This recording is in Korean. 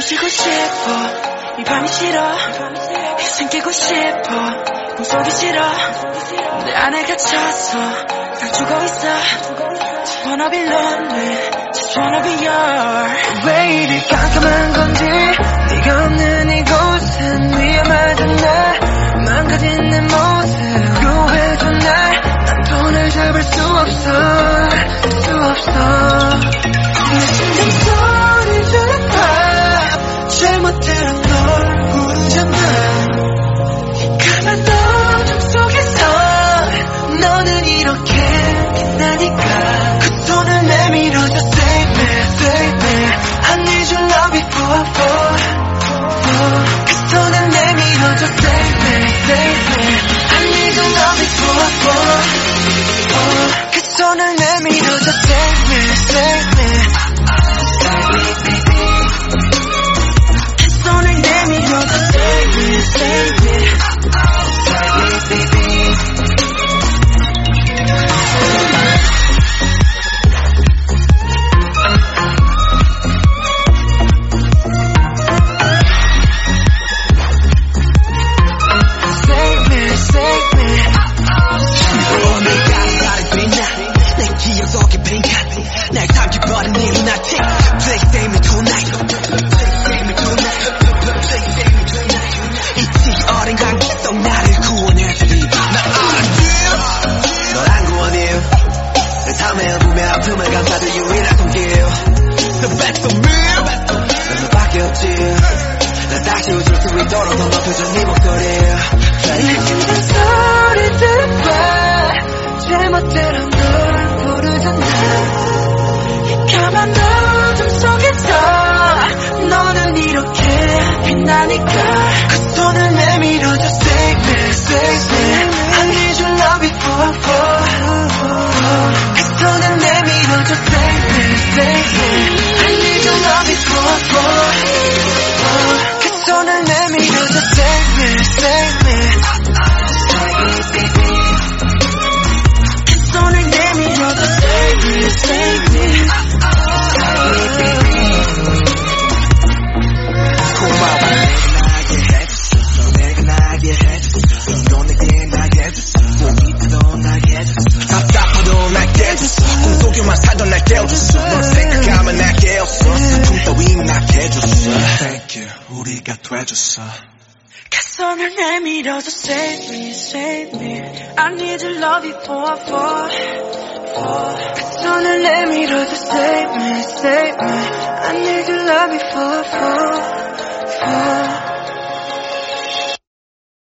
싶어. 이 밤이 싫어. 희생 끼고 싶어. 꿈속이 싫어. 내 안에 갇혀서 난 죽어 있어. Just wanna be lonely Just wanna be yours 왜 이리 깜깜한 건지 네가 없는 이곳은 위험하던 날 망가진 내 모습 구해줘 날난 돈을 잡을 수 없어. 수 없어 그 손을 내밀어줘 save me I need your love before I fall, fall 그 손을 내밀어줘 Save Next time you brought a lunatic Please stay with Dani 내가 나게 해줬어 너 내게 나게 해줬어 너 밑에도 나게 해줬어 답답해도 나게 해줬어 꿈속에만 살던 날 깨워줬어 널 생각하면 날 깨웠어 슬픔 따위 나게 해줬어 Thank you 우리가 돼줬어 그 손을 내밀어줘 Save me, save me I need your love before I fall, fall 그 손을 내밀어줘 Save me, save me I need your love before